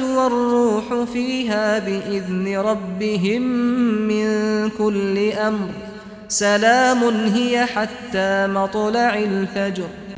والروح فيها بإذن ربهم من كل أمر سلام هي حتى مطلع الفجر